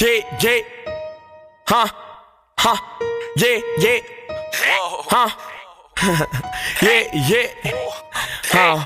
yeah, yeah. Huh, huh, yeah, yeah. Huh, yeah, yeah. Huh,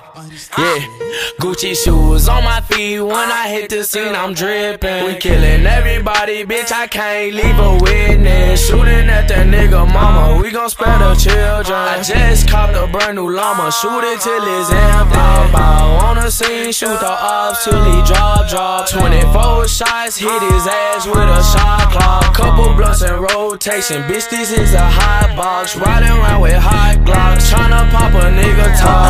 yeah. Gucci shoes on my feet when I hit the scene, I'm dripping. We killing everybody, bitch. I can't leave a witness. Shooting at that nigga mama, we gon' spare the children. I just copped a brand new llama, shoot it till it's empty. Bow on the scene, shoot the ops till he drop, drop. 24 shots, hit his ass with a shot clock. Couple blunts in rotation, bitch. This is a hot box, riding around with hot glocks, tryna pop a nigga top.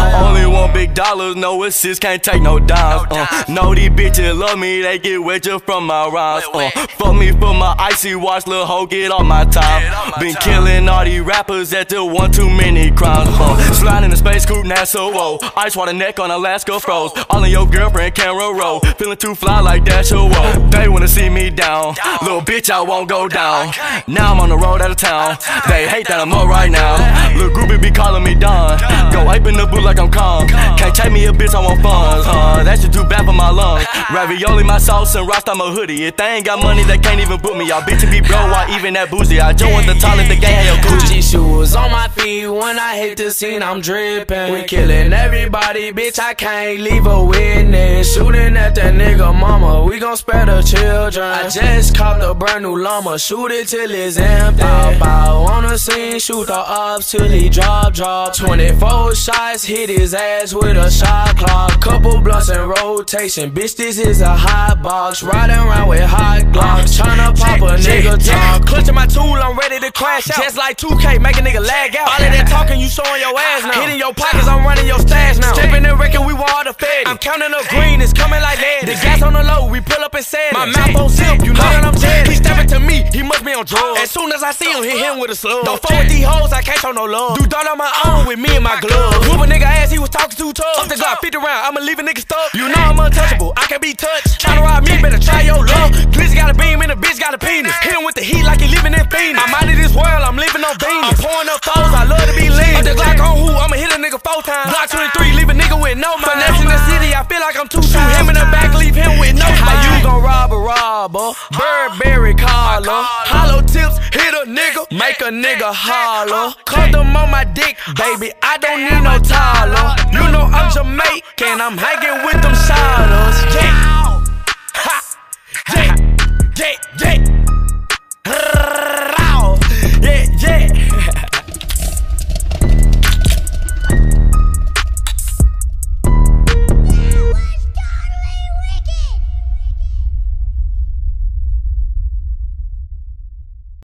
Big dollars, no assists, can't take no dimes. Uh, know these bitches love me, they get wet just from my rhymes. Uh, fuck me for my icy watch, little hoe, get on my top. Been killing all these rappers that the one too many crimes. Uh, sliding in the space coupe, NASA, whoa. Ice water neck on Alaska froze. All in your girlfriend, camera roll. Feeling too fly like that, show whoa. They wanna see me down. Little bitch, I won't go down. Now I'm on the road out of town. They hate that I'm up right now. Little groupie be calling me Don. Go ape in the boot like I'm calm. Take me a bitch, I want funds. That shit too bad for my lungs. Ravioli, my sauce, and Rasta, my hoodie. If they ain't got money, they can't even book me. Y'all bitches be broke, why even that boozy? I joined the talent, the gang, hell Gucci. Shoes on my feet when I hit the scene, I'm dripping. We killing everybody, bitch. I can't leave a witness. Shooting at that nigga mama, we gon' spare the children. I just copped a brand new llama, shoot it till it's empty. Bow, bow on the scene, shoot the ops till he drop, drop. 24 shots, hit his ass with a shot clock. Couple blunts in rotation, bitch. This is a hot box, riding around with hot glocks, uh, tryna pop a nigga top. Clutching my tool, I'm ready to crash out. Just like 2K, make a nigga lag out. All of that talking, you showing your ass uh-uh. now. Hitting your pockets, I'm running your stash now. Stepping in record, we want all the fed. I'm counting up green, it's coming like lead. The gas on the low, we pull up and set it. My mouth on zip, you know he must be on drugs. As soon as I see him, hit him with a slug. Don't fuck with these hoes, I can't show no love. Do done on my own with me and my gloves. Whoop a nigga ass, he was talking too tough. Up the Glock, 50 round, I'ma leave a nigga stuck. You know I'm untouchable, I can be touched. Try to rob me, better try your luck. Glizzy got a beam and a bitch got a penis. Hit him with the heat like he living in Phoenix. I'm out of this world, I'm living on Venus. I'm pouring up foes, I love to be lean. Up the Glock on who, I'ma hit a nigga four times. Block 23, leave a nigga with no mind. Finesse in the city, I feel like I'm too two. Him in the back, leave him with no How you gon' rob a robber? Burberry collar. Hollow tips, hit a nigga, make a nigga holler. them on my dick, baby, I don't need no Tyler. You know I'm Jamaican, I'm hanging with them shotters.